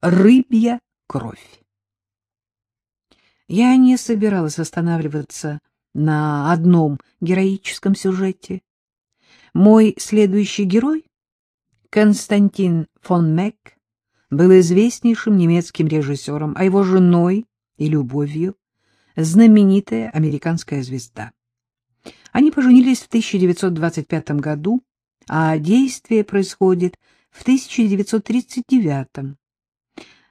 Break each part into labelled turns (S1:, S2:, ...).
S1: Рыбья кровь. Я не собиралась останавливаться на одном героическом сюжете. Мой следующий герой, Константин фон Мек, был известнейшим немецким режиссером, а его женой и любовью знаменитая американская звезда. Они поженились в 1925 году, а действие происходит в 1939.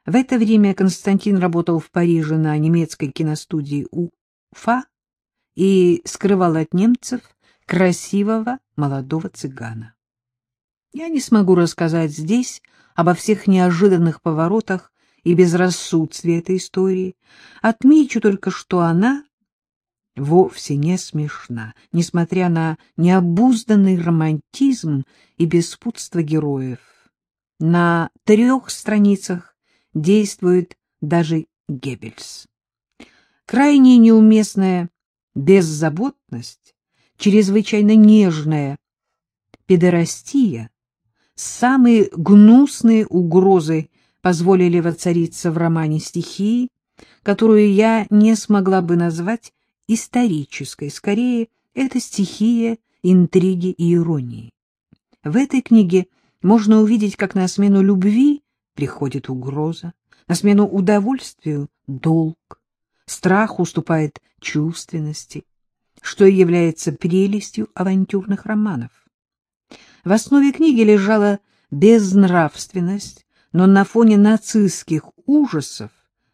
S1: В это время Константин работал в Париже на немецкой киностудии УФА и скрывал от немцев красивого молодого цыгана. Я не смогу рассказать здесь обо всех неожиданных поворотах и безрассудстве этой истории. Отмечу только, что она вовсе не смешна, несмотря на необузданный романтизм и беспутство героев. На трех страницах действует даже Геббельс. Крайне неуместная беззаботность, чрезвычайно нежная педорастия, самые гнусные угрозы позволили воцариться в романе стихии, которую я не смогла бы назвать исторической. Скорее, это стихия интриги и иронии. В этой книге можно увидеть, как на смену любви приходит угроза, на смену удовольствию — долг, страх уступает чувственности, что и является прелестью авантюрных романов. В основе книги лежала безнравственность, но на фоне нацистских ужасов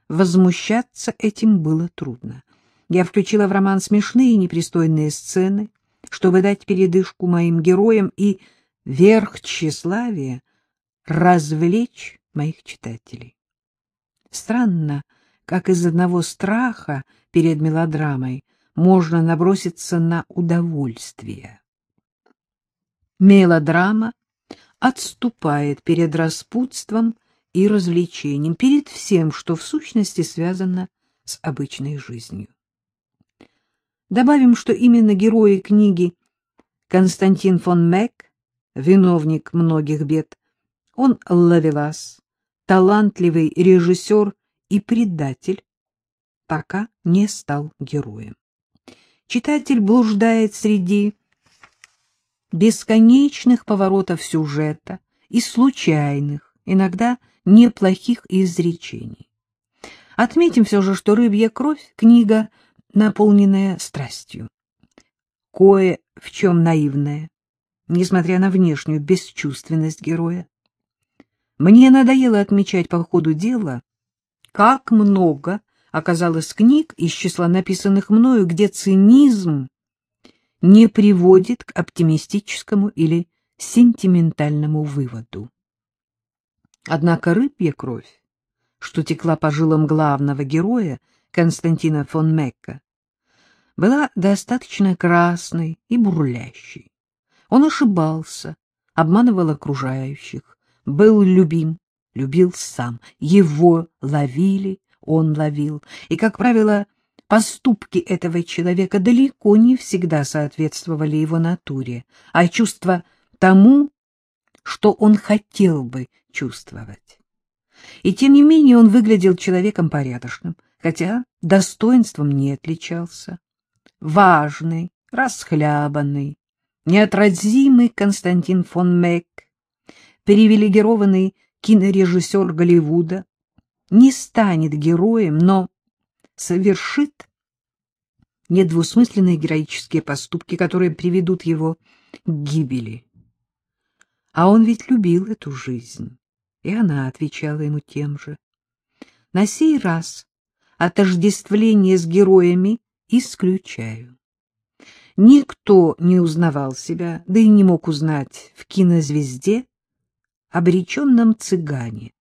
S1: возмущаться этим было трудно. Я включила в роман смешные и непристойные сцены, чтобы дать передышку моим героям и верх тщеславия развлечь моих читателей. Странно, как из одного страха перед мелодрамой можно наброситься на удовольствие. Мелодрама отступает перед распутством и развлечением, перед всем, что в сущности связано с обычной жизнью. Добавим, что именно герои книги Константин фон Мек, виновник многих бед, он ловелас, талантливый режиссер и предатель, пока не стал героем. Читатель блуждает среди бесконечных поворотов сюжета и случайных, иногда неплохих изречений. Отметим все же, что «Рыбья кровь» — книга, наполненная страстью. Кое в чем наивная, несмотря на внешнюю бесчувственность героя. Мне надоело отмечать по ходу дела, как много оказалось книг из числа написанных мною, где цинизм не приводит к оптимистическому или сентиментальному выводу. Однако рыбья кровь, что текла по жилам главного героя Константина фон Мекка, была достаточно красной и бурлящей. Он ошибался, обманывал окружающих, был любим, любил сам, его ловили, он ловил, и, как правило, Поступки этого человека далеко не всегда соответствовали его натуре, а чувства тому, что он хотел бы чувствовать. И тем не менее он выглядел человеком порядочным, хотя достоинством не отличался. Важный, расхлябанный, неотразимый Константин фон Мек, привилегированный кинорежиссер Голливуда, не станет героем, но совершит недвусмысленные героические поступки, которые приведут его к гибели. А он ведь любил эту жизнь, и она отвечала ему тем же. На сей раз отождествление с героями исключаю. Никто не узнавал себя, да и не мог узнать в кинозвезде обреченном цыгане,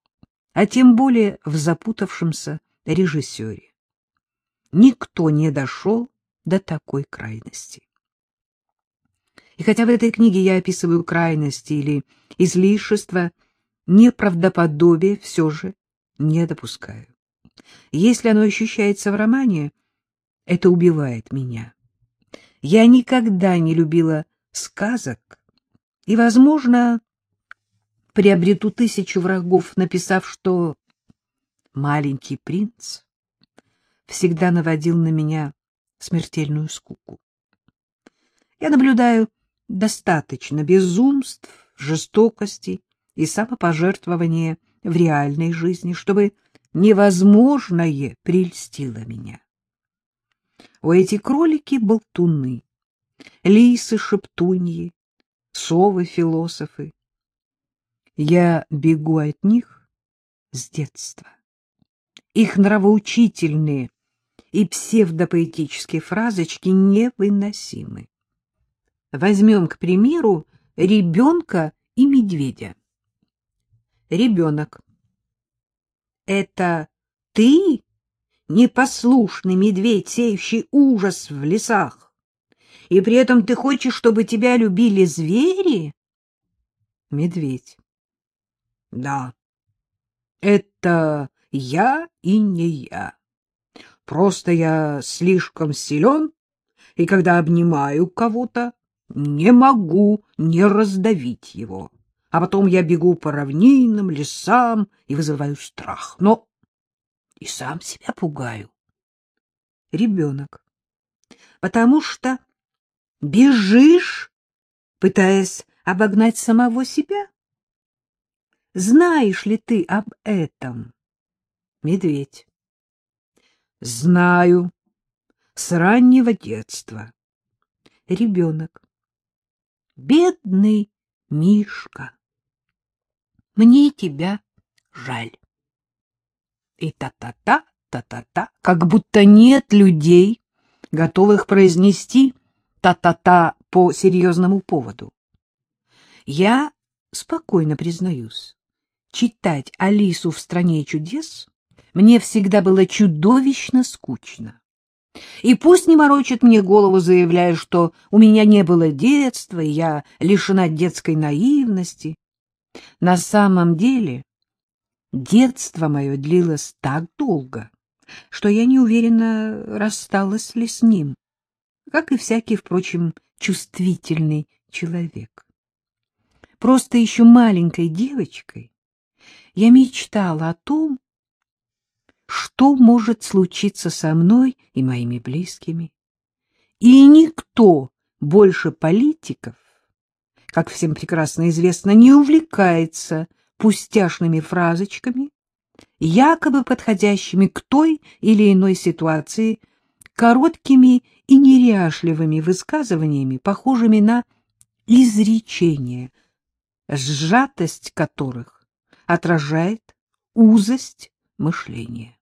S1: а тем более в запутавшемся режиссере никто не дошел до такой крайности. И хотя в этой книге я описываю крайности или излишества, неправдоподобие все же не допускаю. Если оно ощущается в романе, это убивает меня. Я никогда не любила сказок и, возможно, приобрету тысячу врагов, написав, что маленький принц всегда наводил на меня смертельную скуку. Я наблюдаю достаточно безумств, жестокости и самопожертвования в реальной жизни, чтобы невозможное прельстило меня. У эти кролики — болтуны, лисы-шептуньи, совы-философы. Я бегу от них с детства. Их нравоучительные и псевдопоэтические фразочки невыносимы. Возьмем, к примеру, ребенка и медведя. Ребенок. Это ты, непослушный медведь, сеющий ужас в лесах, и при этом ты хочешь, чтобы тебя любили звери? Медведь. Да, это я и не я. Просто я слишком силен, и когда обнимаю кого-то, не могу не раздавить его. А потом я бегу по равнинам, лесам и вызываю страх. Но и сам себя пугаю. Ребенок. Потому что бежишь, пытаясь обогнать самого себя. Знаешь ли ты об этом? Медведь. Знаю. С раннего детства. Ребенок. Бедный Мишка. Мне тебя жаль. И та-та-та, та-та-та, как будто нет людей, готовых произнести та-та-та по серьезному поводу. Я спокойно признаюсь, читать Алису в «Стране чудес» мне всегда было чудовищно скучно. И пусть не морочит мне голову, заявляя, что у меня не было детства, и я лишена детской наивности. На самом деле детство мое длилось так долго, что я не уверена, рассталась ли с ним, как и всякий, впрочем, чувствительный человек. Просто еще маленькой девочкой я мечтала о том, что может случиться со мной и моими близкими. И никто больше политиков, как всем прекрасно известно, не увлекается пустяшными фразочками, якобы подходящими к той или иной ситуации, короткими и неряшливыми высказываниями, похожими на изречения, сжатость которых отражает узость мышления.